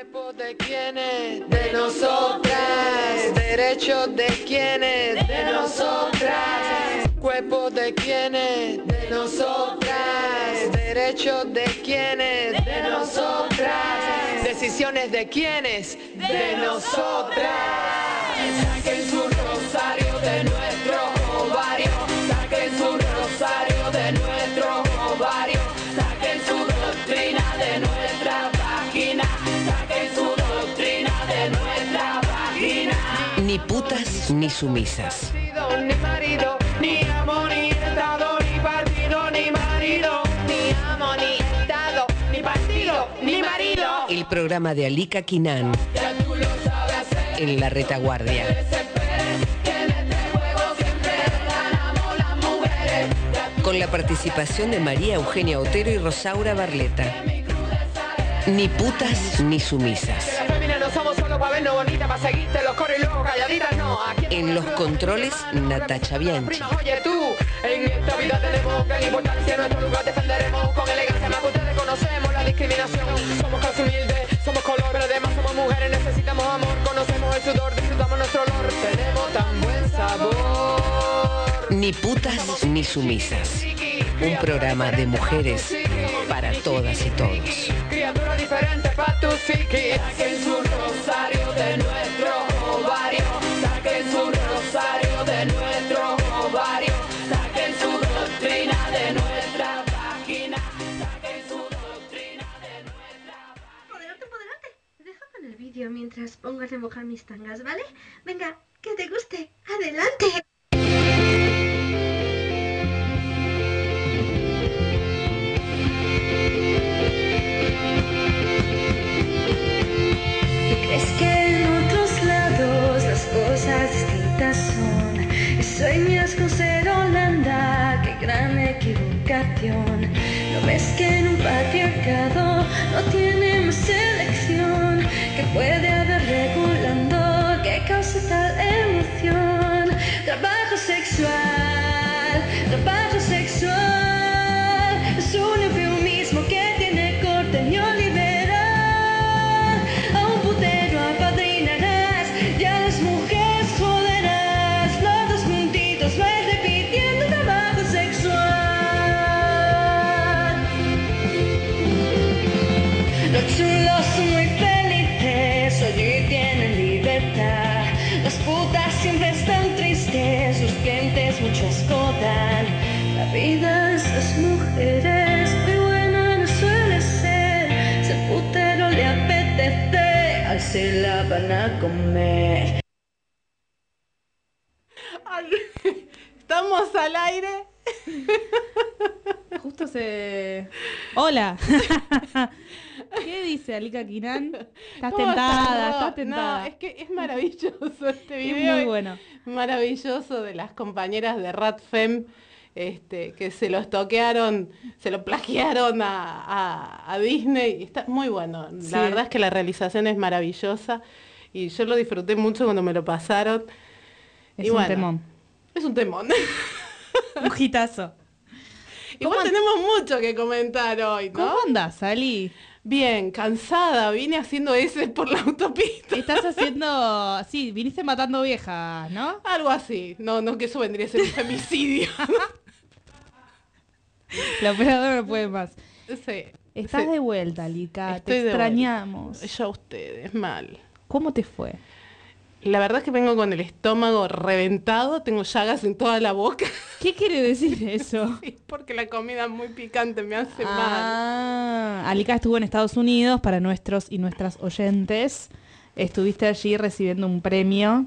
Cuerpo de quienes, de nosotras. Derechos de quienes, de nosotras. Cuerpo de quienes, de nosotras. Derechos de quienes, de nosotras. Decisiones de quienes, de nosotras. Saquen su rosario de nuestro ovario. Saquen su rosario de nuestro Ni putas ni sumisas. Ni marido, ni amo, ni estado, ni partido, ni marido. Ni amo, ni estado, ni partido, ni marido. El programa de Alika Kinan en la retaguardia. Este Con la participación de María Eugenia Otero y Rosaura Barleta. Ni putas ni sumisas. Para vernos bonitas, para seguirte los coros y luego calladitas, no. Aquí En los controles, Natacha Bianchi. Oye tú, en esta vida tenemos gran importancia, nuestro lugar defenderemos con elegancia, más que ustedes conocemos la discriminación. Somos casi humildes, somos color, pero además somos mujeres, necesitamos amor, conocemos el sudor, disfrutamos nuestro olor, tenemos tan buen sabor. Ni putas ni sumisas. Un programa de mujeres para todas y todos. Criatura diferente para tu psiqui. Saquen su rosario pongo a remojar mis tangas, ¿vale? Venga, que te guste. ¡Adelante! Es que en otros lados las cosas distintas son. Y sueñas con ser Holanda, qué gran equivocación. No ves que en un patriarcado no tiene más selección. Que puede mucho escotan. La vida de esas mujeres muy buena no suele ser. Si al putero le apetece, al se la van a comer. Estamos al aire. Justo se. Hola. ¿Qué dice Alika Kinan? Estás ¿Cómo tentada, estás? tentada. No, es que es maravilloso este Es video. muy bueno. Maravilloso de las compañeras de Radfem este, que se lo estoquearon, se lo plagiaron a, a- a Disney. Está muy bueno. Sí. La verdad es que la realización es maravillosa y yo lo disfruté mucho cuando me lo pasaron. Es Y un bueno, temón. Es un temón. Un hitazo. Igual ¿Cómo- tenemos mucho que comentar hoy, ¿no? ¿Cómo andas, Ali? Bien, cansada, vine haciendo ese por la autopista. Estás haciendo. Sí, viniste matando viejas, ¿no? Algo así. No, no, que eso vendría a ser un femicidio. La operadora no puede más. sí. Estás sí. de vuelta. Estoy Te extrañamos. Yo a ustedes, mal. ¿Cómo te fue? La verdad es que vengo con el estómago reventado, tengo llagas en toda la boca. ¿Qué quiere decir eso? Sí, porque la comida muy picante me hace mal. Ah, Alika estuvo en Estados Unidos para nuestros y nuestras oyentes. Estuviste allí recibiendo un premio,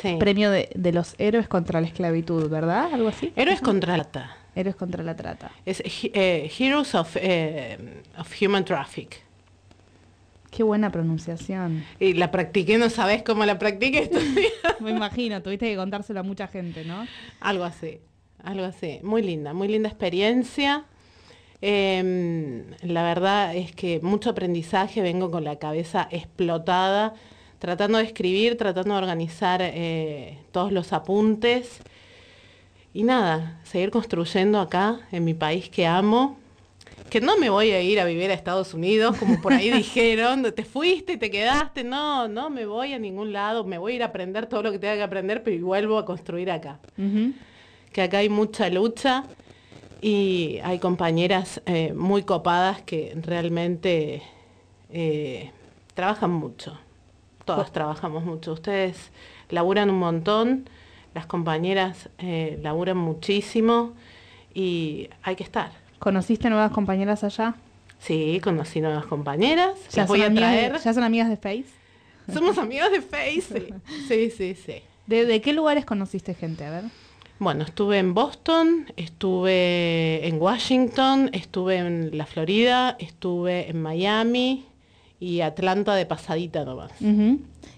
Sí. premio de, de los héroes contra la esclavitud, ¿verdad? Algo así. Héroes contra la trata. Héroes contra la trata. Es eh, Heroes of, eh, of Human Traffic. Qué buena pronunciación. Y la practiqué, no sabes cómo la practiqué. Me imagino, tuviste que contárselo a mucha gente, ¿no? Algo así, algo así. Muy linda, muy linda experiencia. Em, la verdad es que mucho aprendizaje, vengo con la cabeza explotada, tratando de escribir, tratando de organizar eh, todos los apuntes. Y nada, seguir construyendo acá, en mi país que amo. Que no me voy a ir a vivir a Estados Unidos, como por ahí dijeron, te fuiste y te quedaste, no, no me voy a ningún lado, me voy a ir a aprender todo lo que tenga que aprender, pero vuelvo a construir acá. Que acá hay mucha lucha y hay compañeras eh, muy copadas que realmente eh, trabajan mucho. Todas trabajamos mucho. Ustedes laburan un montón, las compañeras eh, laburan muchísimo y hay que estar. ¿Conociste nuevas compañeras allá? Sí, conocí nuevas compañeras. ¿Ya Las voy son a amigas de- traer. ¿Ya son amigas de Face? Somos amigos de Face. Sí, sí, sí. sí. ¿De, de qué lugares conociste gente? A ver. Bueno, estuve en Boston, estuve en Washington, estuve en la Florida, estuve en Miami y Atlanta de pasadita nomás.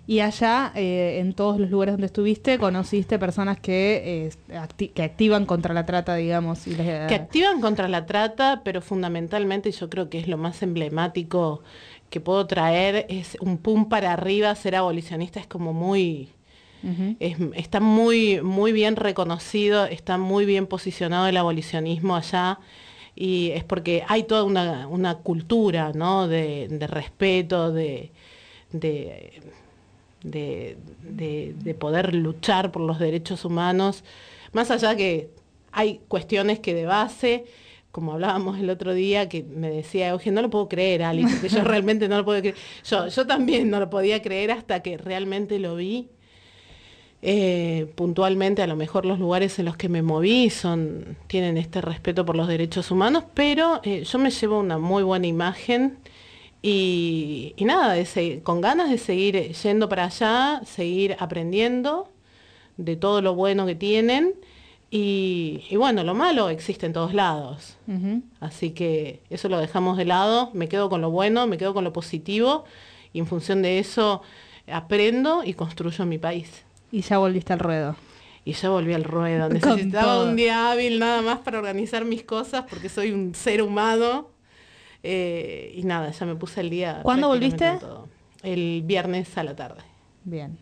Y allá, eh, en todos los lugares donde estuviste, conociste personas que, eh, acti- que activan contra la trata, digamos. Y les- que activan contra la trata, pero fundamentalmente yo creo que es lo más emblemático que puedo traer, es un pum para arriba, ser abolicionista es como muy, es- está muy, muy bien reconocido, está muy bien posicionado el abolicionismo allá y es porque hay toda una, una cultura ¿no? de, de respeto, de, de, de- de- de poder luchar por los derechos humanos, más allá que hay cuestiones que de base, como hablábamos el otro día, que me decía Eugenio, no lo puedo creer, Ali, porque yo realmente no lo puedo creer. Yo, yo también no lo podía creer hasta que realmente lo vi. Eh, puntualmente, a lo mejor los lugares en los que me moví son, tienen este respeto por los derechos humanos, pero eh, yo me llevo una muy buena imagen y, y nada, de se- con ganas de seguir eh, yendo para allá, seguir aprendiendo de todo lo bueno que tienen y, y bueno, lo malo existe en todos lados. Así que eso lo dejamos de lado, me quedo con lo bueno, me quedo con lo positivo y en función de eso aprendo y construyo mi país. Y ya volviste al ruedo. Y ya volví al ruedo. Necesitaba un día hábil nada más para organizar mis cosas porque soy un ser humano. Eh, y nada, ya me puse el día. ¿Cuándo volviste? todo. El viernes a la tarde. Bien.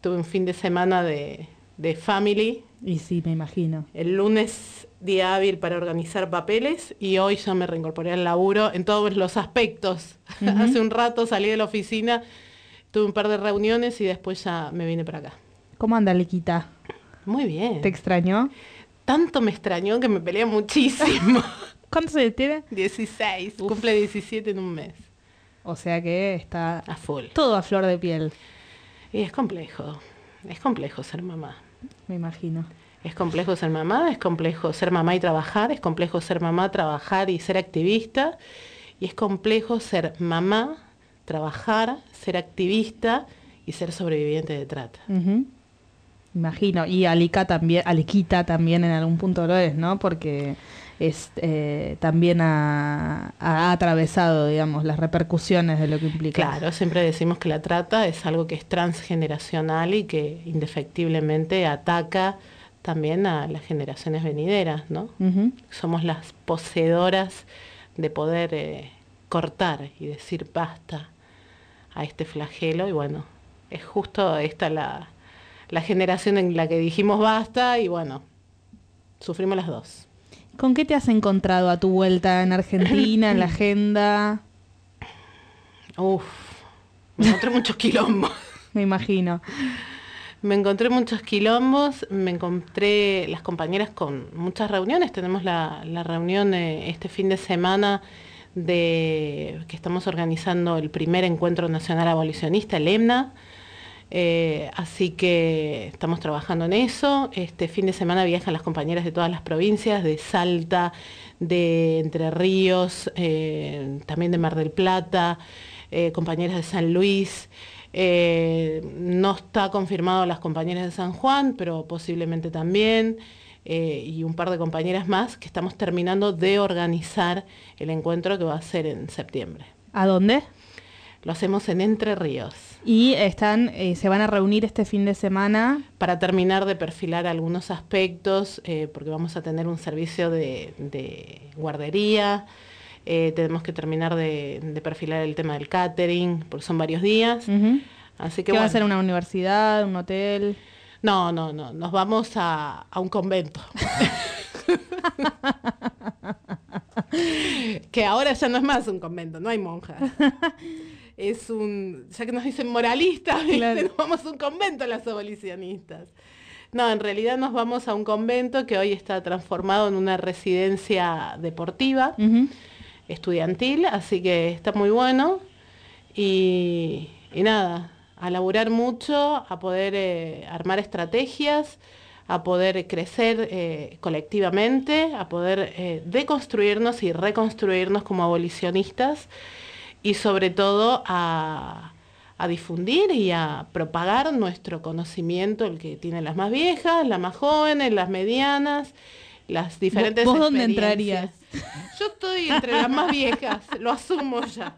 Tuve un fin de semana de, de family. Y sí, me imagino. El lunes día hábil para organizar papeles y hoy ya me reincorporé al laburo en todos los aspectos. Hace un rato salí de la oficina, tuve un par de reuniones y después ya me vine para acá. ¿Cómo anda Lequita? Muy bien. ¿Te extrañó? Tanto me extrañó que me peleé muchísimo. ¿Cuánto se tiene? 16, cumple 17 en un mes. O sea que está A full. todo a flor de piel, Y es complejo. Es complejo ser mamá. me imagino. Es complejo ser mamá, es complejo ser mamá y trabajar, es complejo ser mamá, trabajar y ser activista. Y es complejo ser mamá, trabajar, ser activista y ser sobreviviente de trata. Imagino. Y Alica también, Alequita también en algún punto lo es, ¿no? Porque es eh, también ha, ha atravesado, digamos, las repercusiones de lo que implica. Claro, siempre decimos que la trata es algo que es transgeneracional y que indefectiblemente ataca también a las generaciones venideras, ¿no? Somos las poseedoras de poder eh, cortar y decir basta a este flagelo y bueno, es justo esta la, la generación en la que dijimos basta y bueno, sufrimos las dos. ¿Con qué te has encontrado a tu vuelta en Argentina, en la agenda? Uf, me encontré muchos quilombos. Me imagino. Me encontré muchos quilombos, me encontré las compañeras con muchas reuniones. Tenemos la, la reunión eh, este fin de semana de que estamos organizando el primer encuentro nacional abolicionista, el EMNA. Eh, así que estamos trabajando en eso. Este fin de semana viajan las compañeras de todas las provincias, de Salta, de Entre Ríos, eh, también de Mar del Plata, eh, compañeras de San Luis. No está confirmado las compañeras de San Juan, pero posiblemente también. y un par de compañeras más que estamos terminando de organizar el encuentro que va a ser en septiembre. ¿A dónde? Lo hacemos en Entre Ríos. Y están, eh, se van a reunir este fin de semana. para terminar de perfilar algunos aspectos, eh, porque vamos a tener un servicio de, de guardería, eh, tenemos que terminar de, de perfilar el tema del catering, porque son varios días. Ujú. Así que ¿Qué va a ser una universidad, un hotel? No, no, no, nos vamos a, a un convento. que ahora ya no es más un convento, no hay monjas. Es un, ya que nos dicen moralistas, nos vamos a un convento las abolicionistas. No, en realidad nos vamos a un convento que hoy está transformado en una residencia deportiva, estudiantil, así que está muy bueno. Y, y nada, a laburar mucho, a poder eh, armar estrategias, a poder crecer eh, colectivamente, a poder eh, deconstruirnos y reconstruirnos como abolicionistas y sobre todo a, a difundir y a propagar nuestro conocimiento, el que tienen las más viejas, las más jóvenes, las medianas, las diferentes ¿Vos dónde experiencias. Yo estoy entre las más viejas, lo asumo ya.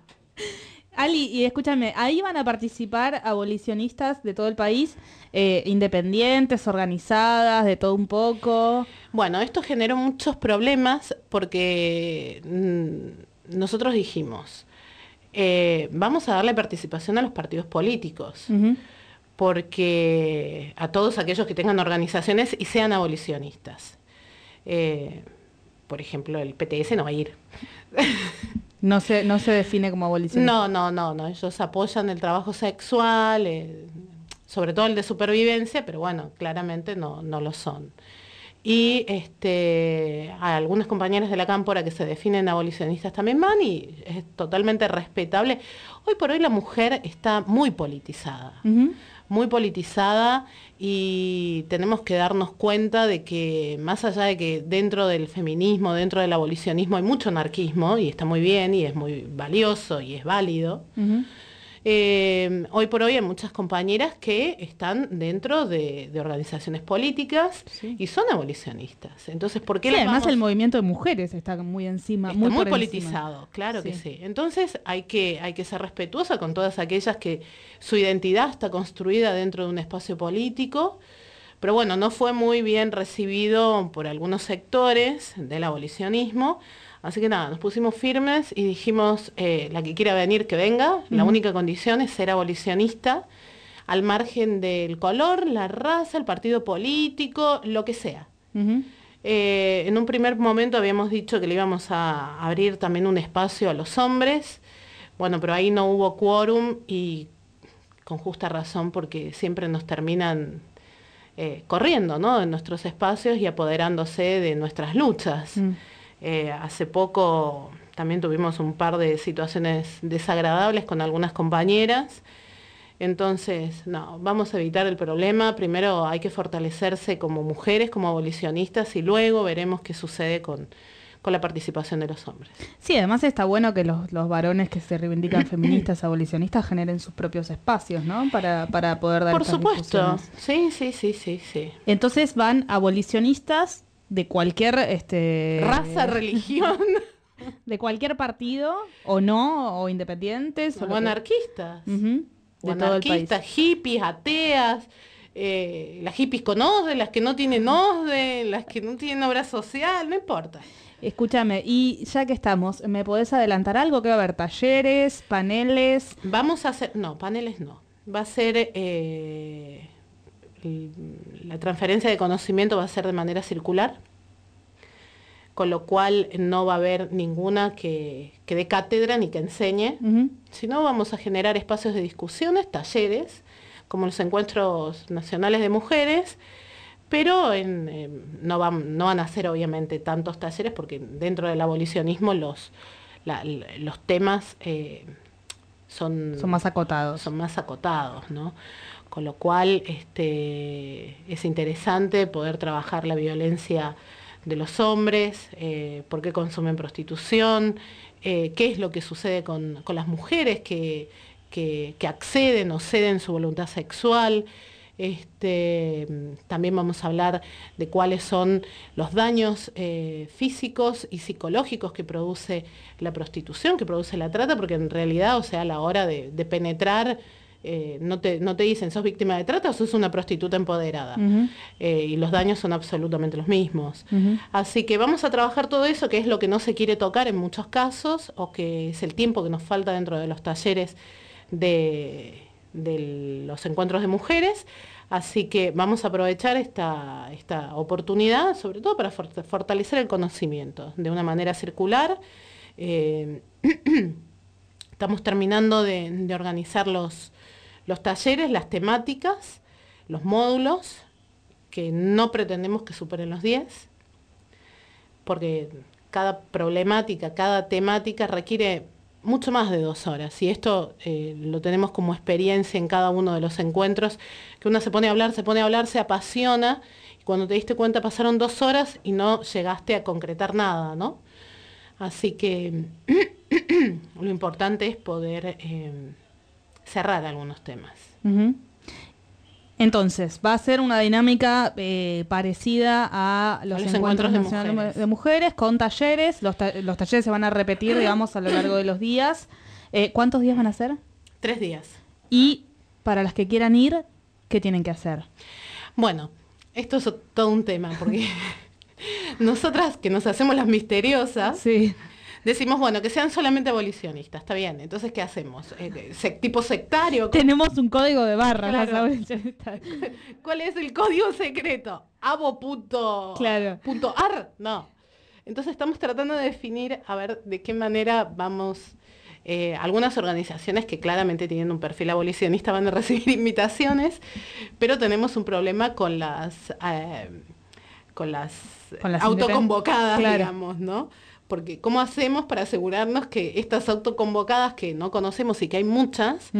Ali, y escúchame, ahí van a participar abolicionistas de todo el país, eh, independientes, organizadas, de todo un poco. Bueno, esto generó muchos problemas porque mm, nosotros dijimos, eh, vamos a darle participación a los partidos políticos, porque a todos aquellos que tengan organizaciones y sean abolicionistas. Eh, por ejemplo, el PTS no va a ir. No se, no se define como abolicionista. No, no, no, no. Ellos apoyan el trabajo sexual, eh, sobre todo el de supervivencia, pero bueno, claramente no, no lo son. Y este, a algunas compañeras de la cámpora que se definen abolicionistas también van y es totalmente respetable. Hoy por hoy la mujer está muy politizada muy politizada y tenemos que darnos cuenta de que más allá de que dentro del feminismo, dentro del abolicionismo hay mucho anarquismo y está muy bien y es muy valioso y es válido. Eh, hoy por hoy hay muchas compañeras que están dentro de, de organizaciones políticas Sí. y son abolicionistas. Entonces, ¿por qué Sí, además vamos- el movimiento de mujeres está muy encima, Está muy, muy, por encima. politizado, claro que Sí. sí. Entonces hay que, hay que ser respetuosa con todas aquellas que su identidad está construida dentro de un espacio político. Pero bueno, no fue muy bien recibido por algunos sectores del abolicionismo. Así que nada, nos pusimos firmes y dijimos, eh, la que quiera venir, que venga. La única condición es ser abolicionista, al margen del color, la raza, el partido político, lo que sea. Eh, en un primer momento habíamos dicho que le íbamos a abrir también un espacio a los hombres. Bueno, pero ahí no hubo quórum y con justa razón porque siempre nos terminan eh, corriendo ¿no? de nuestros espacios y apoderándose de nuestras luchas. Mm. Eh, hace poco también tuvimos un par de situaciones desagradables con algunas compañeras. Entonces, no, vamos a evitar el problema. Primero hay que fortalecerse como mujeres, como abolicionistas, y luego veremos qué sucede con, con la participación de los hombres. Sí, además está bueno que los, los varones que se reivindican feministas, abolicionistas, generen sus propios espacios, ¿no? Para, para poder dar Por supuesto. Sí, sí, sí, sí, sí. Entonces van abolicionistas de cualquier este Raza, religión de cualquier partido o no o independientes o o lo que- anarquistas. O de anarquistas, hippies, ateas, eh, las hippies con OSDE, las que no tienen OSDE, las que no tienen obra social, no importa. Escúchame, y ya que estamos, ¿me podés adelantar algo? que va a haber? ¿Talleres, paneles? Vamos a hacer, no, paneles no. Va a ser, eh, la transferencia de conocimiento va a ser de manera circular, con lo cual no va a haber ninguna que, que dé cátedra ni que enseñe, Ujú, sino vamos a generar espacios de discusiones, talleres, como los encuentros nacionales de mujeres, pero en, eh, no, van, no van a ser obviamente tantos talleres porque dentro del abolicionismo los, la- los temas eh, son, Son más acotados. son más acotados, ¿no? Con lo cual este, es interesante poder trabajar la violencia de los hombres, eh, por qué consumen prostitución, eh, qué es lo que sucede con, con las mujeres que, que- acceden o ceden su voluntad sexual. Este, también vamos a hablar de cuáles son los daños eh, físicos y psicológicos que produce la prostitución, que produce la trata, porque en realidad, o sea, a la hora de, de penetrar, eh, no, te, no te dicen sos víctima de trata o sos una prostituta empoderada. Eh, y los daños son absolutamente los mismos. Así que vamos a trabajar todo eso, que es lo que no se quiere tocar en muchos casos, o que es el tiempo que nos falta dentro de los talleres de, de los encuentros de mujeres. Así que vamos a aprovechar esta, esta oportunidad, sobre todo para for- fortalecer el conocimiento de una manera circular. Eh, estamos terminando de, de organizar los, los talleres, las temáticas, los módulos, que no pretendemos que superen los 10, porque cada problemática, cada temática requiere mucho más de dos horas. Y esto eh, lo tenemos como experiencia en cada uno de los encuentros, que uno se pone a hablar, se pone a hablar, se apasiona, y cuando te diste cuenta pasaron dos horas y no llegaste a concretar nada, ¿no? Así que lo importante es poder eh, cerrar algunos temas. Entonces, va a ser una dinámica eh, parecida a los, los encuentros, encuentros de nacionales mujeres. de mujeres, con talleres. Los, ta- los talleres se van a repetir, digamos, a lo largo de los días. Eh, ¿Cuántos días van a ser? Tres días. Y para las que quieran ir, ¿qué tienen que hacer? Bueno, esto es todo un tema, porque nosotras que nos hacemos las misteriosas, Sí. Decimos, bueno, que sean solamente abolicionistas, está bien. Entonces, ¿qué hacemos? Eh, sec- ¿Tipo sectario? Tenemos un código de barras. Claro. ¿Cuál es el código secreto? Abo.ar. Claro. punto ar? No. Entonces estamos tratando de definir a ver de qué manera vamos. eh, algunas organizaciones que claramente tienen un perfil abolicionista van a recibir invitaciones, pero tenemos un problema con las eh, con las, Con las autoconvocadas, claro. digamos, ¿no? Porque ¿cómo hacemos para asegurarnos que estas autoconvocadas que no conocemos y que hay muchas,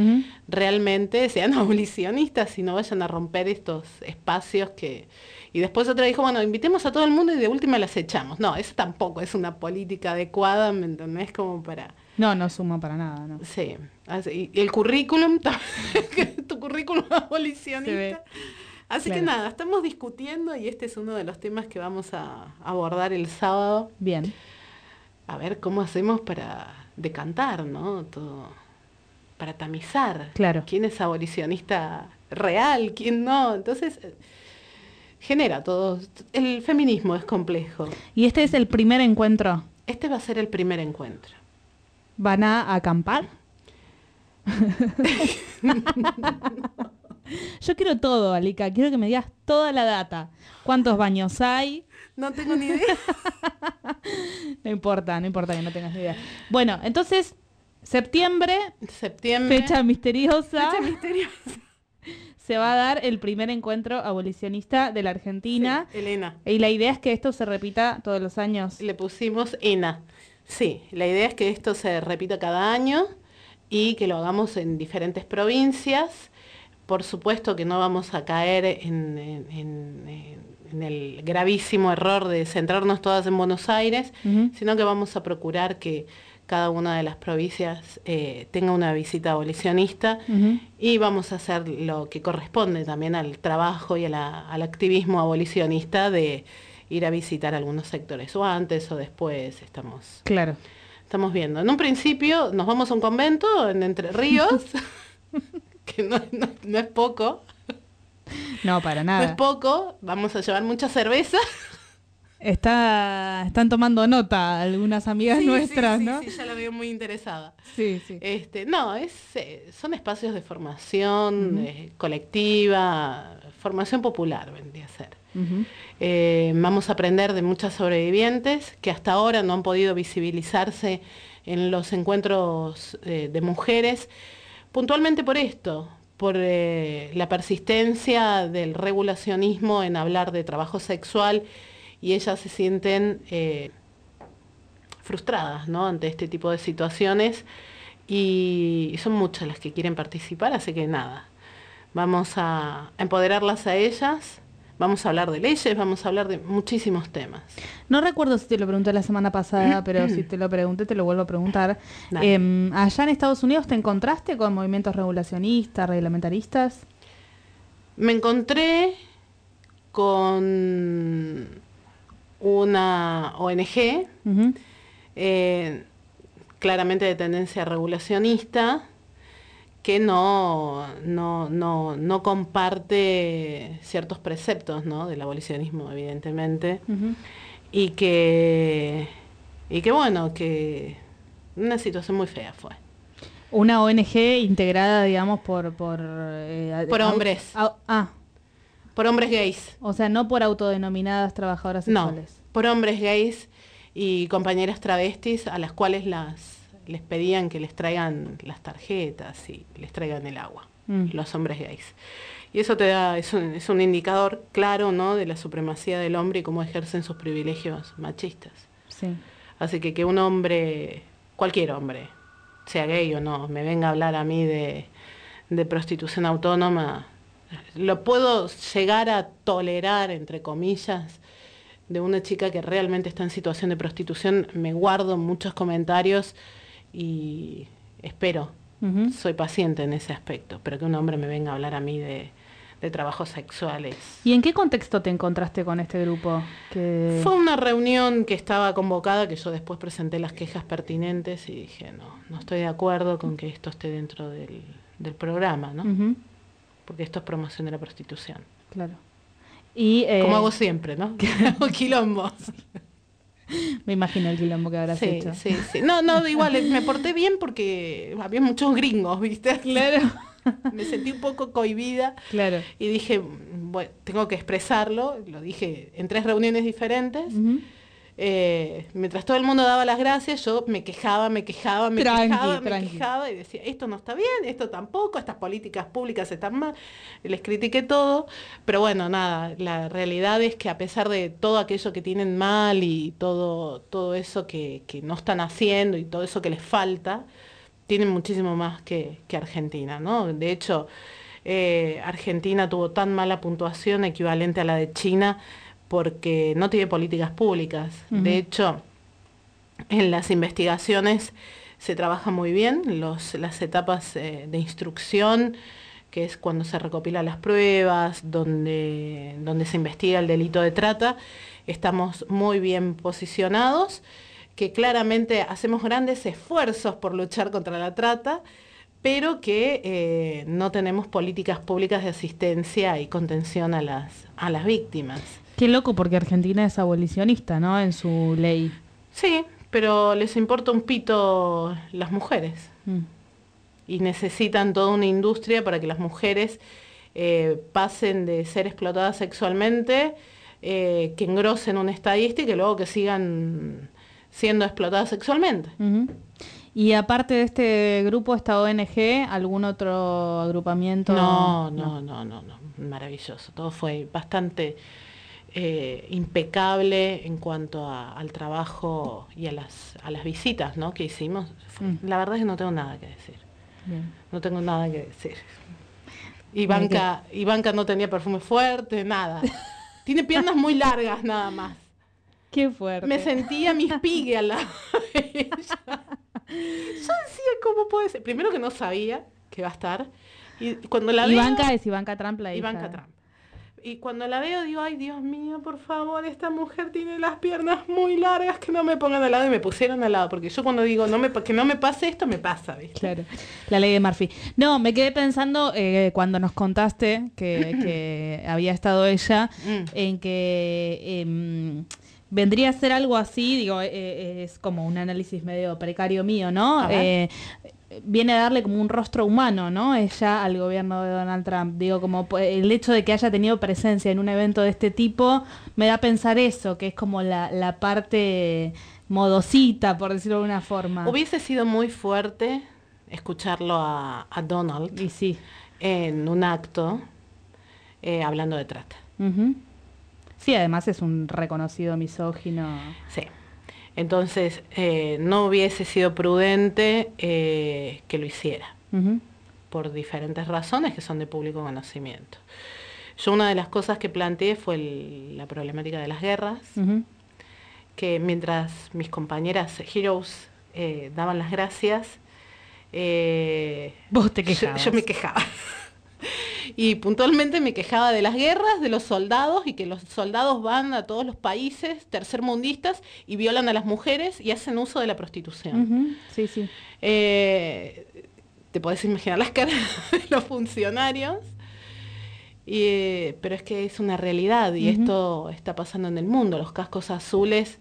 realmente sean abolicionistas y no vayan a romper estos espacios que... Y después otra dijo, bueno, invitemos a todo el mundo y de última las echamos. No, eso tampoco es una política adecuada, ¿me entendés? Como para... No, no suma para nada, ¿no? Sí. Así- Y el currículum, tu currículum abolicionista. Así que nada, estamos discutiendo y este es uno de los temas que vamos a abordar el sábado. Bien. A ver cómo hacemos para decantar, ¿no? Todo, para tamizar. Claro. ¿Quién es abolicionista real? ¿Quién no? Entonces, eh, genera todo. El feminismo es complejo. Y este es el primer encuentro. Este va a ser el primer encuentro. ¿Van a acampar? Yo quiero todo, Alica. Quiero que me digas toda la data. ¿Cuántos baños hay? No tengo ni idea. No importa, no importa que no tengas ni idea. Bueno, entonces, septiembre, Septiembre. fecha misteriosa, Fecha misteriosa. se va a dar el primer encuentro abolicionista de la Argentina. Sí, Elena. Y la idea es que esto se repita todos los años. Le pusimos ENA. Sí, la idea es que esto se repita cada año y que lo hagamos en diferentes provincias. Por supuesto que no vamos a caer en, en- en- en- en el gravísimo error de centrarnos todas en Buenos Aires, sino que vamos a procurar que cada una de las provincias eh, tenga una visita abolicionista y vamos a hacer lo que corresponde también al trabajo y a la- al activismo abolicionista de ir a visitar algunos sectores, o antes o después, estamos, Claro. estamos viendo. En un principio nos vamos a un convento en Entre Ríos, que no, no- no es poco, No, para no es nada. poco, vamos a llevar mucha cerveza. Está, están tomando nota algunas amigas Sí, sí, nuestras, sí, ¿no? sí, ya la veo muy interesada. Sí, sí. Este, no, es, eh, son espacios de formación eh, colectiva, formación popular, vendría a ser. Eh, vamos a aprender de muchas sobrevivientes que hasta ahora no han podido visibilizarse en los encuentros eh, de mujeres, puntualmente por esto, por eh, la persistencia del regulacionismo en hablar de trabajo sexual y ellas se sienten eh, frustradas ¿no? ante este tipo de situaciones y son muchas las que quieren participar, así que nada, vamos a empoderarlas a ellas, vamos a hablar de leyes, vamos a hablar de muchísimos temas. No recuerdo si te lo pregunté la semana pasada, pero si te lo pregunté, te lo vuelvo a preguntar. Em, allá en Estados Unidos, ¿te encontraste con movimientos regulacionistas, reglamentaristas? Me encontré con una ONG, eh, claramente de tendencia regulacionista, que no, no, no, no comparte ciertos preceptos ¿no? del abolicionismo, evidentemente, y que, y que bueno, que una situación muy fea fue. Una ONG integrada, digamos, por... Por, eh, Por hombres. au- ah, por hombres gays. O sea, no por autodenominadas trabajadoras No, sexuales. por hombres gays y compañeras travestis a las cuales las les pedían que les traigan las tarjetas y les traigan el agua, Mm. los hombres gays. Y eso te da, es un, es un indicador claro, ¿no? de la supremacía del hombre y cómo ejercen sus privilegios machistas. Sí. Así que que un hombre, cualquier hombre, sea gay o no, me venga a hablar a mí de, de prostitución autónoma, lo puedo llegar a tolerar, entre comillas, de una chica que realmente está en situación de prostitución, me guardo muchos comentarios y espero, soy paciente en ese aspecto, pero que un hombre me venga a hablar a mí de, de trabajos sexuales. ¿Y en qué contexto te encontraste con este grupo? Que... Fue una reunión que estaba convocada, que yo después presenté las quejas pertinentes y dije, no, no estoy de acuerdo con que esto esté dentro del, del programa, ¿no? Porque esto es promoción de la prostitución. Claro. Y, eh, Como hago siempre, ¿no? Hago quilombos. Me imagino el quilombo que habrás Sí, hecho. sí, sí. No, no, igual, eh, me porté bien porque había muchos gringos, ¿viste? Claro. Me sentí un poco cohibida Claro. y dije, bueno, tengo que expresarlo. Lo dije en tres reuniones diferentes. Eh, mientras todo el mundo daba las gracias, yo me quejaba, me quejaba, me Tranqui, quejaba, me quejaba y decía, esto no está bien, esto tampoco, estas políticas públicas están mal. Les critiqué todo, pero bueno, nada, la realidad es que a pesar de todo aquello que tienen mal y todo, todo eso que, que no están haciendo y todo eso que les falta, tienen muchísimo más que, que Argentina, ¿no? De hecho, eh, Argentina tuvo tan mala puntuación equivalente a la de China porque no tiene políticas públicas. De hecho, en las investigaciones se trabaja muy bien, los, las etapas eh, de instrucción, que es cuando se recopilan las pruebas, donde, donde se investiga el delito de trata, estamos muy bien posicionados, que claramente hacemos grandes esfuerzos por luchar contra la trata, pero que eh, no tenemos políticas públicas de asistencia y contención a las, a las víctimas. Qué loco, porque Argentina es abolicionista, ¿no? En su ley. Sí, pero les importa un pito las mujeres Mm. y necesitan toda una industria para que las mujeres eh, pasen de ser explotadas sexualmente, eh, que engrosen una estadística y luego que sigan siendo explotadas sexualmente. Y aparte de este grupo, esta ONG, ¿algún otro agrupamiento? No, no, no, no, no, maravilloso. Todo fue bastante eh, impecable en cuanto a- al trabajo y a las, a las visitas ¿no? que hicimos. Fue- Mm. La verdad es que no tengo nada que decir. Bien. No tengo nada que decir. Ivanka, Ivanka no tenía perfume fuerte, nada. Tiene piernas muy largas nada más. Qué fuerte. Me sentía mis pigue al lado de ella. Yo decía, ¿cómo puede ser? Primero que no sabía que va a estar. Y cuando la Ivanka veo, es Ivanka Trump, la hija. Ivanka Trump. Y cuando la veo digo, ay Dios mío, por favor, esta mujer tiene las piernas muy largas, que no me pongan al lado y me pusieron al lado, porque yo cuando digo no me, que no me pase esto, me pasa, ¿viste? Claro, la ley de Murphy. No, me quedé pensando eh, cuando nos contaste que, que había estado ella, Mm. en que em, vendría a ser algo así, digo, eh, es como un análisis medio precario mío, ¿no? Eh, viene a darle como un rostro humano, ¿no? Ella al gobierno de Donald Trump. Digo, como el hecho de que haya tenido presencia en un evento de este tipo me da a pensar eso, que es como la, la parte modosita, por decirlo de alguna forma. Hubiese sido muy fuerte escucharlo a, a Donald Y sí. en un acto eh, hablando de trata. Sí, además es un reconocido misógino. Sí. Entonces, eh, no hubiese sido prudente eh, que lo hiciera, por diferentes razones que son de público conocimiento. Yo una de las cosas que planteé fue el- la problemática de las guerras, que mientras mis compañeras Heroes eh, daban las gracias, Vos te yo- quejabas. Yo, me quejaba. Y puntualmente me quejaba de las guerras, de los soldados y que los soldados van a todos los países tercermundistas y violan a las mujeres y hacen uso de la prostitución. Sí, sí. Eh, te podés imaginar las caras de los funcionarios. Y, eh, pero es que es una realidad y esto está pasando en el mundo. Los cascos azules,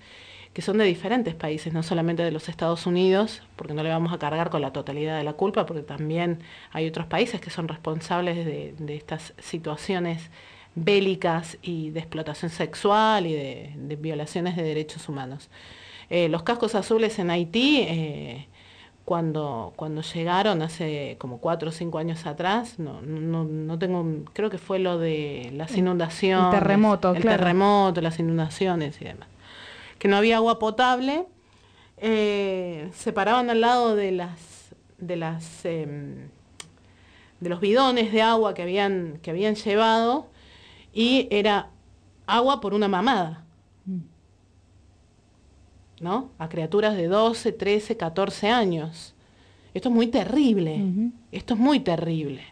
que son de diferentes países, no solamente de los Estados Unidos, porque no le vamos a cargar con la totalidad de la culpa, porque también hay otros países que son responsables de, de estas situaciones bélicas y de explotación sexual y de, de violaciones de derechos humanos. Eh, los cascos azules en Haití, eh, cuando, cuando llegaron hace como cuatro o cinco años atrás, no, no, no tengo, creo que fue lo de las inundaciones. el terremoto, el claro. terremoto, las inundaciones y demás. Que no había agua potable, eh, se paraban al lado de las, de las, em, de los bidones de agua que habían, que habían llevado y era agua por una mamada. ¿No? A criaturas de 12, 13, 14 años. Esto es muy terrible. Esto es muy terrible.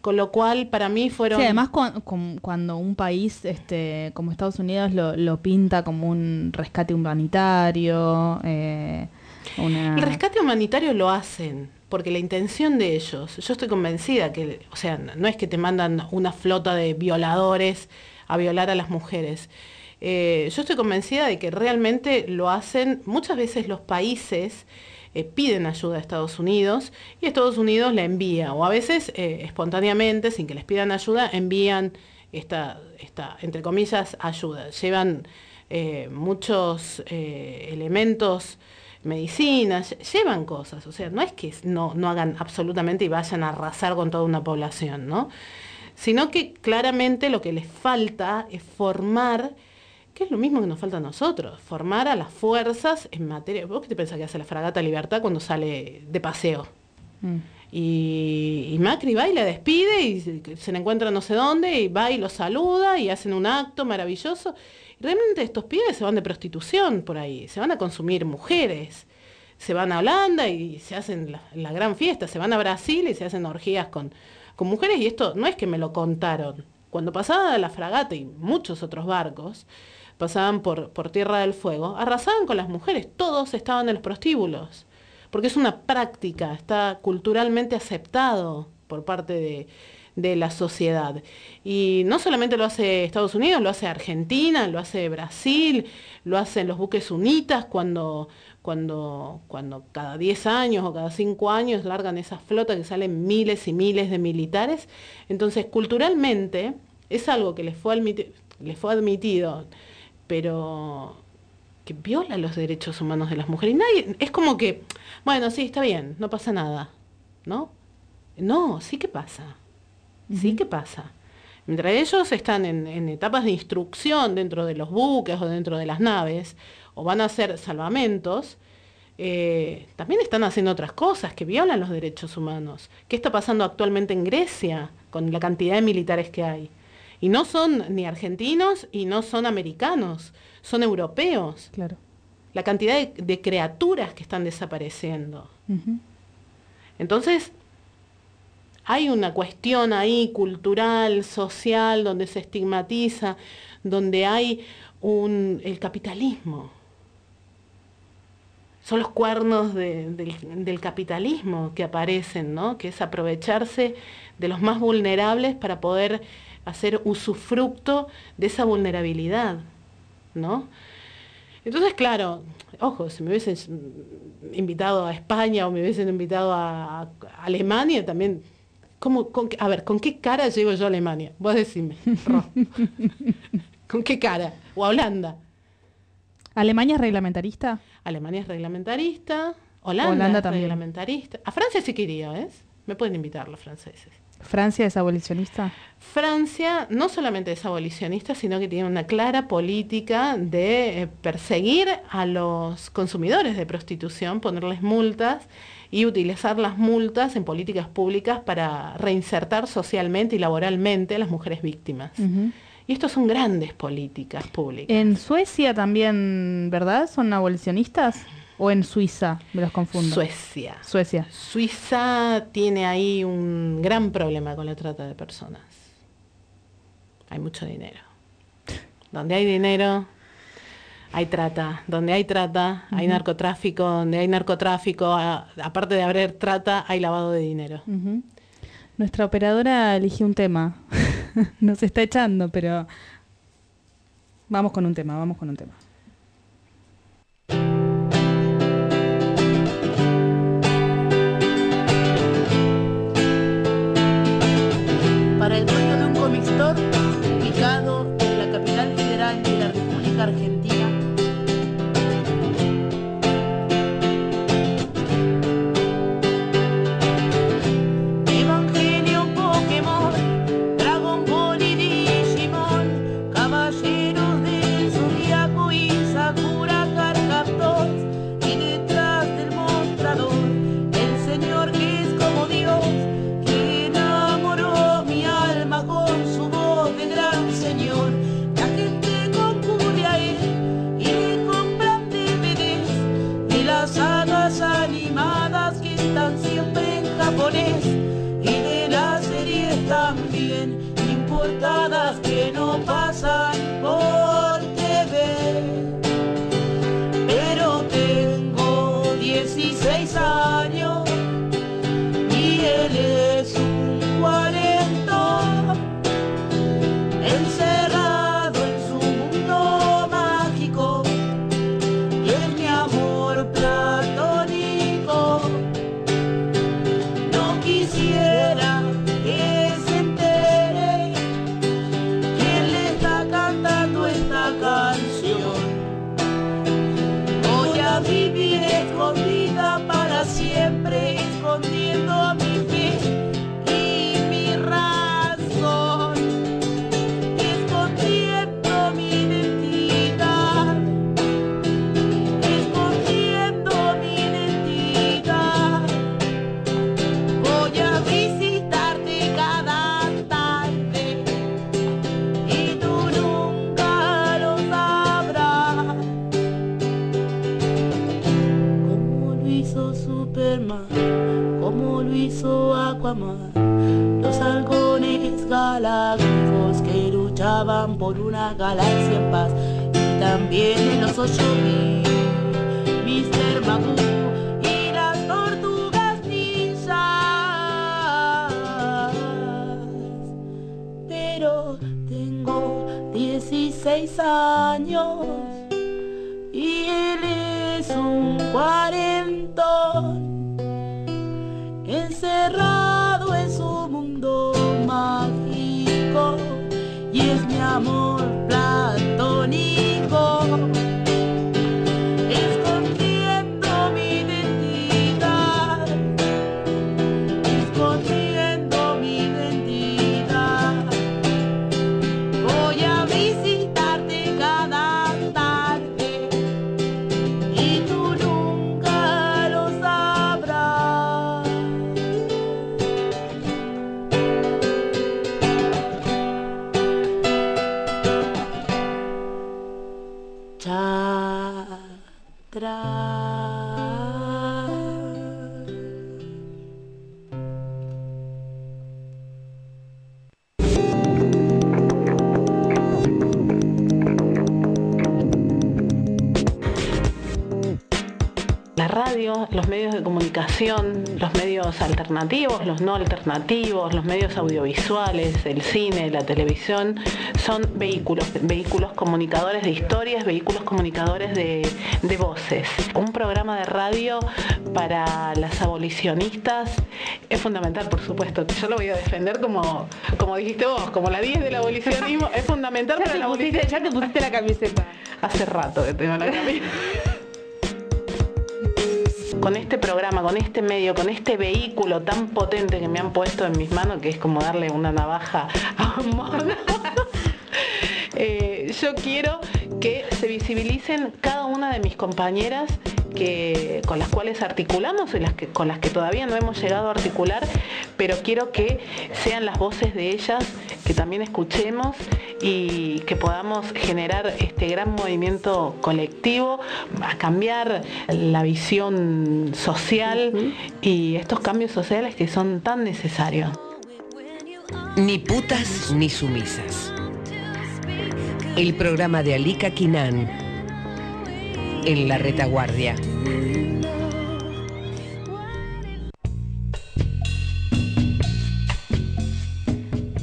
Con lo cual, para mí fueron... Sí, además cuando un país este, como Estados Unidos lo, lo pinta como un rescate humanitario, eh, una... El rescate humanitario lo hacen, porque la intención de ellos, yo estoy convencida que, o sea, no es que te mandan una flota de violadores a violar a las mujeres. Eh, yo estoy convencida de que realmente lo hacen, muchas veces los países eh, piden ayuda a Estados Unidos y Estados Unidos la envía, o a veces eh, espontáneamente, sin que les pidan ayuda, envían esta, esta entre comillas, ayuda. Llevan eh, muchos elementos medicinas, lle- llevan cosas, o sea, no es que no, no hagan absolutamente y vayan a arrasar con toda una población, ¿no? Sino que claramente lo que les falta es formar, que es lo mismo que nos falta a nosotros, formar a las fuerzas en materia. ¿Vos qué te pensás que hace la fragata Libertad cuando sale de paseo? Mm. Y, y Macri va y la despide y se, se la encuentra no sé dónde y va y lo saluda y hacen un acto maravilloso. Y realmente estos pibes se van de prostitución por ahí, se van a consumir mujeres, se van a Holanda y se hacen la, la gran fiesta, se van a Brasil y se hacen orgías con, con mujeres y esto no es que me lo contaron. Cuando pasaba la fragata y muchos otros barcos pasaban por, por Tierra del Fuego, arrasaban con las mujeres, todos estaban en los prostíbulos porque es una práctica, está culturalmente aceptado por parte de, de la sociedad. Y no solamente lo hace Estados Unidos, lo hace Argentina, lo hace Brasil, lo hacen los buques unitas cuando, cuando, cuando cada 10 años o cada 5 años largan esas flotas que salen miles y miles de militares. Entonces, culturalmente es algo que les fue, les fue admitido, pero que viola los derechos humanos de las mujeres. Y nadie, es como que, bueno, sí, está bien, no pasa nada, ¿no? No, sí que pasa, sí que pasa. Mientras ellos están en, en etapas de instrucción dentro de los buques o dentro de las naves, o van a hacer salvamentos, eh, también están haciendo otras cosas que violan los derechos humanos. ¿Qué está pasando actualmente en Grecia con la cantidad de militares que hay? Y no son ni argentinos y no son americanos, son europeos. Claro. La cantidad de, de criaturas que están desapareciendo. Entonces, hay una cuestión ahí cultural, social, donde se estigmatiza, donde hay un, el capitalismo. Son los cuernos de- del, del capitalismo que aparecen, ¿no? Que es aprovecharse de los más vulnerables para poder hacer usufructo de esa vulnerabilidad, ¿no? Entonces, claro, ojo, si me hubiesen invitado a España o me hubiesen invitado a, a Alemania, también, ¿cómo, con a ver, ¿con qué cara llego yo a Alemania? Vos decime. ¿Con qué cara? O a Holanda. ¿Alemania es reglamentarista? Alemania es reglamentarista, Holanda, Holanda es también. reglamentarista. A Francia sí que iría, ¿ves? Me pueden invitar los franceses. ¿Francia es abolicionista? Francia no solamente es abolicionista, sino que tiene una clara política de eh, perseguir a los consumidores de prostitución, ponerles multas y utilizar las multas en políticas públicas para reinsertar socialmente y laboralmente a las mujeres víctimas. Y estas son grandes políticas públicas. En Suecia también, ¿verdad? ¿Son abolicionistas? ¿O en Suiza? Me los confundo. Suecia. Suecia. Suiza tiene ahí un gran problema con la trata de personas. Hay mucho dinero. Donde hay dinero, hay trata. Donde hay trata, hay narcotráfico. Donde hay narcotráfico, a- aparte de haber trata, hay lavado de dinero. Nuestra operadora eligió un tema. Nos está echando, pero vamos con un tema, vamos con un tema. love. Radio, los medios de comunicación, los medios alternativos, los no alternativos, los medios audiovisuales, el cine, la televisión, son vehículos, vehículos comunicadores de historias, vehículos comunicadores de, de voces. Un programa de radio para las abolicionistas es fundamental, por supuesto. Yo lo voy a defender como, como dijiste vos, como la 10 del abolicionismo, es fundamental Ya para la abolición. ya te pusiste la camiseta. Hace rato que tengo la camisa. Con este programa, con este medio, con este vehículo tan potente que me han puesto en mis manos, que es como darle una navaja a un mono, eh, yo quiero que se visibilicen cada una de mis compañeras que, con las cuales articulamos y las que, con las que todavía no hemos llegado a articular, pero quiero que sean las voces de ellas, que también escuchemos y que podamos generar este gran movimiento colectivo, a cambiar la visión social y estos cambios sociales que son tan necesarios. Ni putas ni sumisas. El programa de Alika Kinan en la retaguardia.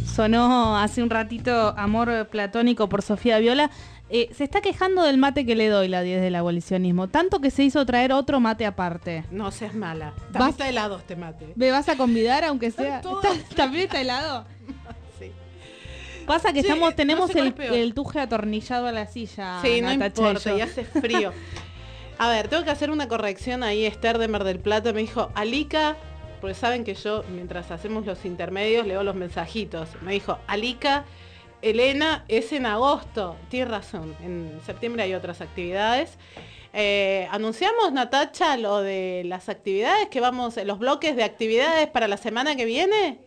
Sonó hace un ratito Amor Platónico por Sofía Viola. Eh, se está quejando del mate que le doy la 10 del abolicionismo. Tanto que se hizo traer otro mate aparte. No seas mala. Vas- También está helado este mate. ¿Me vas a convidar aunque sea? todo- ¿Está- ¿También está helado? Pasa que Sí, estamos, no tenemos el, tuje atornillado a la silla. Sí, no Natacha y importa, yo. y hace frío. A ver, tengo que hacer una corrección ahí. Esther de Mar del Plata me dijo, Alica, porque saben que yo mientras hacemos los intermedios leo los mensajitos. Me dijo, Alica, Elena, es en agosto. Tienes razón, en septiembre hay otras actividades. Eh, anunciamos, Natacha, lo de las actividades que vamos, los bloques de actividades para la semana que viene.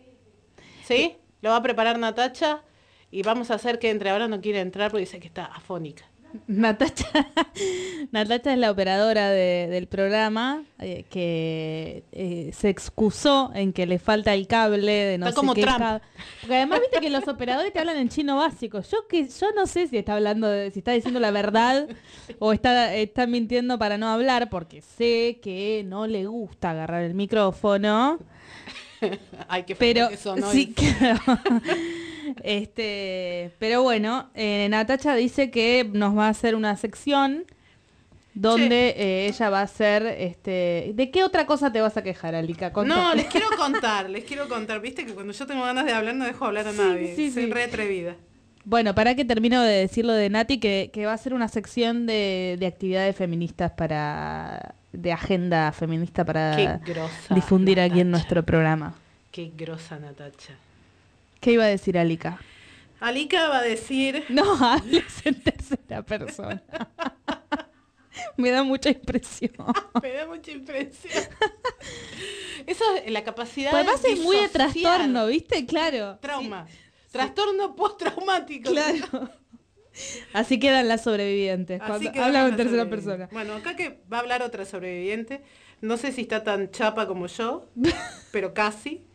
¿Sí? Lo va a preparar Natacha y vamos a hacer que entre ahora no quiere entrar porque dice que está afónica. Natacha, Natacha es la operadora de- del programa eh, que eh, se excusó en que le falta el cable de no Está sé como qué Trump. cab- Porque además viste que los operadores te hablan en chino básico. Yo que yo no sé si está hablando de, si está diciendo la verdad o está, está mintiendo para no hablar, porque sé que no le gusta agarrar el micrófono. Ay, qué Pero que sí, claro. Este, pero bueno, eh, Natacha dice que nos va a hacer una sección donde eh, ella va a hacer este, ¿de qué otra cosa te vas a quejar, Alika? Contá. No, les quiero contar, les quiero contar. Viste que cuando yo tengo ganas de hablar no dejo hablar a nadie. sí, Soy sí. re atrevida. Bueno, para que termino de decirlo de Nati, que, que va a ser una sección de, de actividades feministas para de agenda feminista para difundir aquí en nuestro programa. Qué grosa Natacha. ¿Qué iba a decir Alika? Alika va a decir... No hables en tercera persona. Me da mucha impresión. Me da mucha impresión. Eso es la capacidad Pues además de es muy de trastorno, ¿viste? Claro. Trauma. Trastorno postraumático. Claro. Así quedan las sobrevivientes. Así Cuando hablan en tercera persona. Bueno, acá que va a hablar otra sobreviviente. No sé si está tan chapa como yo, pero casi.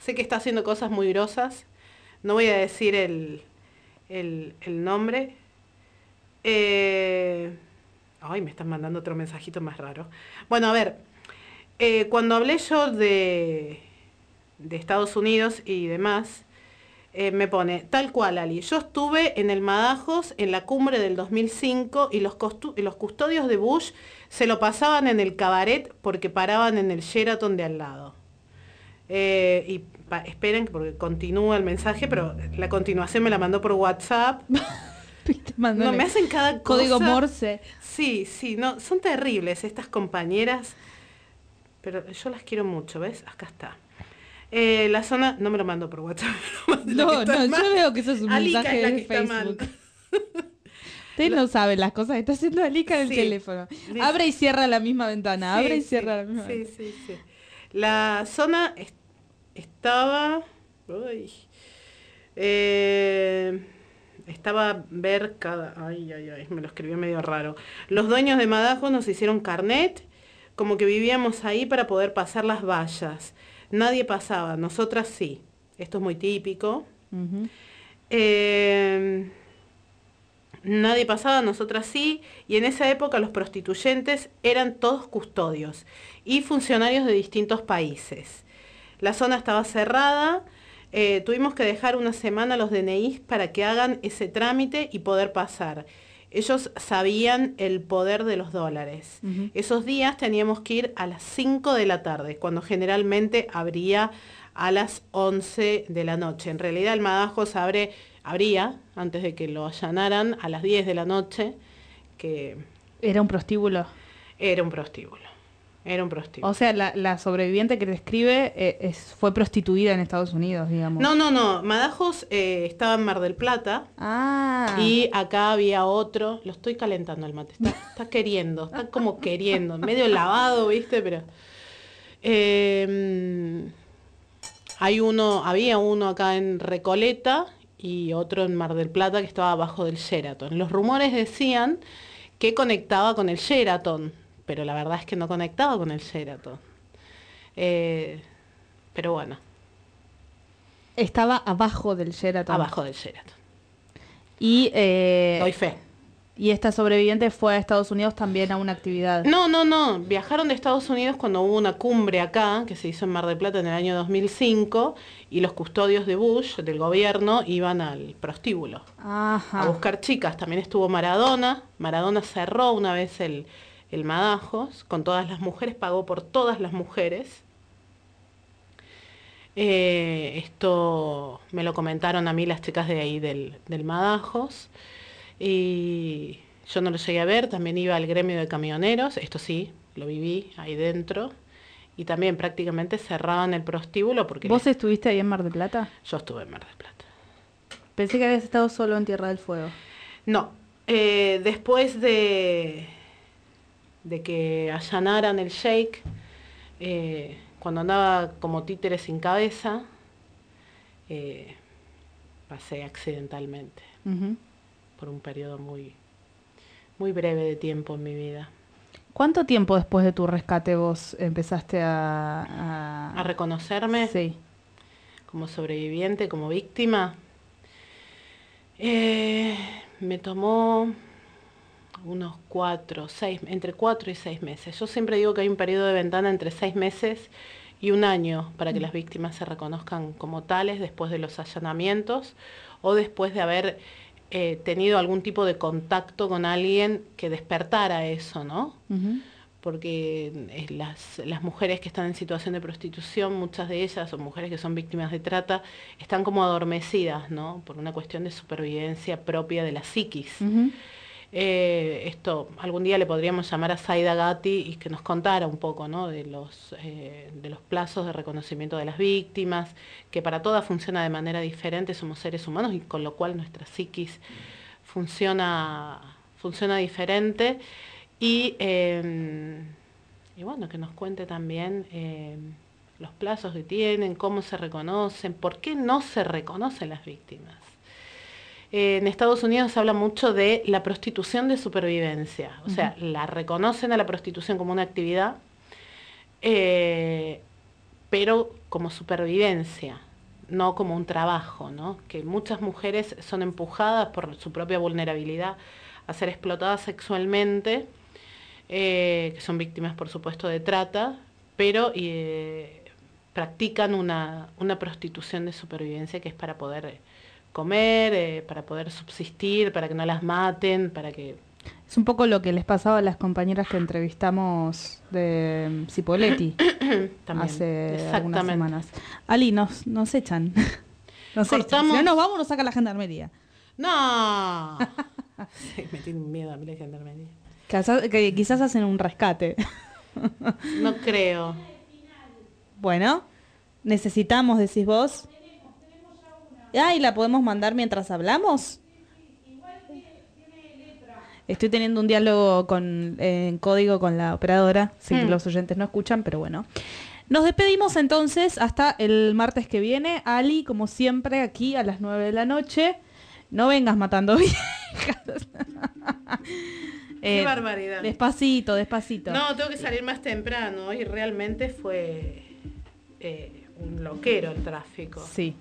Sé que está haciendo cosas muy grosas. No voy a decir el, el, nombre. Eh, ay, me están mandando otro mensajito más raro. Bueno, a ver. eh, cuando hablé yo de, de Estados Unidos y demás, eh, me pone, tal cual, Ali. Yo estuve en el Madajos en la cumbre del 2005 y los, y los custodios de Bush se lo pasaban en el cabaret porque paraban en el Sheraton de al lado. Eh, y pa- esperen porque continúa el mensaje, pero la continuación me la mandó por WhatsApp. No, me hacen cada cosa. Código Morse. Sí, sí, no, son terribles estas compañeras, pero yo las quiero mucho, ¿ves? Acá está. Eh, la zona, no me lo mando por WhatsApp. No, está no, mal. yo veo que eso es un mensaje es la de que está mal. Facebook. Ustedes no saben las cosas que está haciendo Alika en el Sí. teléfono. Abre y cierra la misma ventana. Abre y Sí, cierra sí, la misma sí, ventana. sí, sí. La zona es- estaba. uy, eh, estaba ver cada. Ay, ay, ay, me lo escribió medio raro. Los dueños de Madajo nos hicieron carnet, como que vivíamos ahí para poder pasar las vallas. Nadie pasaba, nosotras sí. Esto es muy típico. Eh, nadie pasaba, nosotras sí, y en esa época los prostituyentes eran todos custodios y funcionarios de distintos países. La zona estaba cerrada, eh, tuvimos que dejar una semana los DNIs para que hagan ese trámite y poder pasar. Ellos sabían el poder de los dólares. Esos días teníamos que ir a las 5 de la tarde, cuando generalmente abría a las 11 de la noche. En realidad el Madajos abre, abría, antes de que lo allanaran, a las 10 de la noche, que Era un prostíbulo. era un prostíbulo. Era un prostíbulo. O sea, la, la sobreviviente que describe eh, es, fue prostituida en Estados Unidos, digamos. no, no, no. Madajos eh, estaba en Mar del Plata. Ah. Y acá había otro, lo estoy calentando el mate, está, está queriendo, está como queriendo, medio lavado, ¿viste? Pero eh, hay uno, había uno acá en Recoleta y otro en Mar del Plata que estaba abajo del Sheraton. Los rumores decían que conectaba con el Sheraton, pero la verdad es que no conectaba con el Sheraton. Eh, pero bueno, Estaba abajo del Sheraton. abajo del Sheraton. Y, eh, Doy fe. y esta sobreviviente fue a Estados Unidos también a una actividad. No, no, no. Viajaron de Estados Unidos cuando hubo una cumbre acá, que se hizo en Mar del Plata en el año 2005, y los custodios de Bush, del gobierno, iban al prostíbulo Ajá. a buscar chicas. También estuvo Maradona. Maradona cerró una vez el, el Madajos con todas las mujeres, pagó por todas las mujeres. Eh, esto me lo comentaron a mí las chicas de ahí del, del Madajos. Y yo no lo llegué a ver, también iba al gremio de camioneros, esto sí, lo viví ahí dentro. Y también prácticamente cerraban el prostíbulo porque ¿Vos les- estuviste ahí en Mar del Plata? yo estuve en Mar del Plata. Pensé que habías estado solo en Tierra del Fuego. No, eh, después de, de que allanaran el shake, eh, cuando andaba como títere sin cabeza, eh, pasé accidentalmente por un periodo muy, muy breve de tiempo en mi vida. ¿Cuánto tiempo después de tu rescate vos empezaste a... A reconocerme Sí. como sobreviviente, como víctima. Eh, me tomó unos cuatro, seis, entre cuatro y seis meses. Yo siempre digo que hay un periodo de ventana entre seis meses y un año para que las víctimas se reconozcan como tales después de los allanamientos o después de haber eh, tenido algún tipo de contacto con alguien que despertara eso, ¿no? Porque eh, las, las mujeres que están en situación de prostitución, muchas de ellas, o mujeres que son víctimas de trata, están como adormecidas, ¿no? Por una cuestión de supervivencia propia de la psiquis. Eh, esto algún día le podríamos llamar a Saida Gatti y que nos contara un poco ¿no? de, los, eh, de los plazos de reconocimiento de las víctimas, que para todas funciona de manera diferente, somos seres humanos y con lo cual nuestra psiquis funciona, funciona diferente. Y, eh, y bueno, que nos cuente también los plazos que tienen, cómo se reconocen, por qué no se reconocen las víctimas. Eh, en Estados Unidos se habla mucho de la prostitución de supervivencia, o sea, la reconocen a la prostitución como una actividad, eh, pero como supervivencia, no como un trabajo, ¿no? Que muchas mujeres son empujadas por su propia vulnerabilidad a ser explotadas sexualmente, eh, que son víctimas, por supuesto, de trata, pero eh, practican una, una prostitución de supervivencia que es para poder comer, eh, para poder subsistir, para que no las maten, para que... Es un poco lo que les pasaba a las compañeras que entrevistamos de mm, Cipoletti hace algunas semanas. Ali, nos, nos echan. Nos echan. Si Cortamos. no nos vamos, nos saca la gendarmería. ¡No! sí, me tiene miedo a mí la gendarmería. Quizás, que quizás hacen un rescate. No creo. Bueno, necesitamos, decís vos. Ah, ¿y la podemos mandar mientras hablamos? Estoy teniendo un diálogo con, en código con la operadora. Que Hmm. los oyentes no escuchan, pero bueno. Nos despedimos entonces hasta el martes que viene. Ali, como siempre, aquí a las 9 de la noche. No vengas matando viejas. Qué Eh, barbaridad. Despacito, despacito. No, tengo que salir más temprano. Hoy realmente fue eh, un loquero el tráfico. Sí,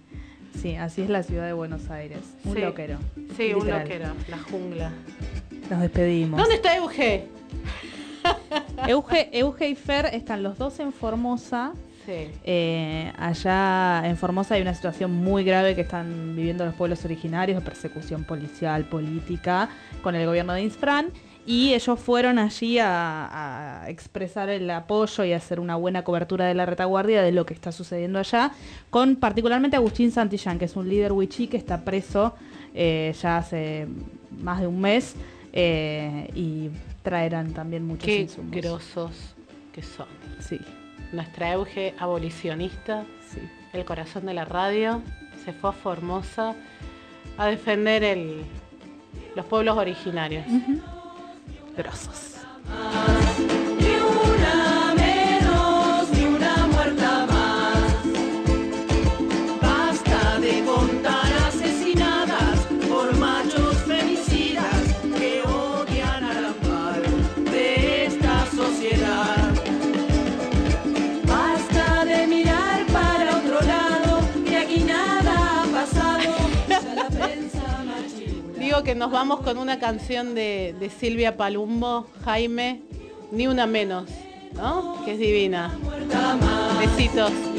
sí, así es la ciudad de Buenos Aires. Un Sí. loquero. Sí, un literal. loquero, la jungla. Nos despedimos. ¿Dónde está Euge? Euge, Euge y Fer están los dos en Formosa. Sí. Eh, allá en Formosa hay una situación muy grave que están viviendo los pueblos originarios de persecución policial, política, con el gobierno de Insfran. Y ellos fueron allí a, a expresar el apoyo y a hacer una buena cobertura de la retaguardia de lo que está sucediendo allá, con particularmente Agustín Santillán, que es un líder wichí que está preso eh, ya hace más de un mes eh, y traerán también muchos Qué insumos. grosos que son. Sí, Nuestra Euge abolicionista, sí. el corazón de la radio, se fue a Formosa a defender el, los pueblos originarios. Una Que nos vamos con una canción de, de Silvia Palumbo, Jaime, ni una menos, ¿no? Que es divina. Besitos.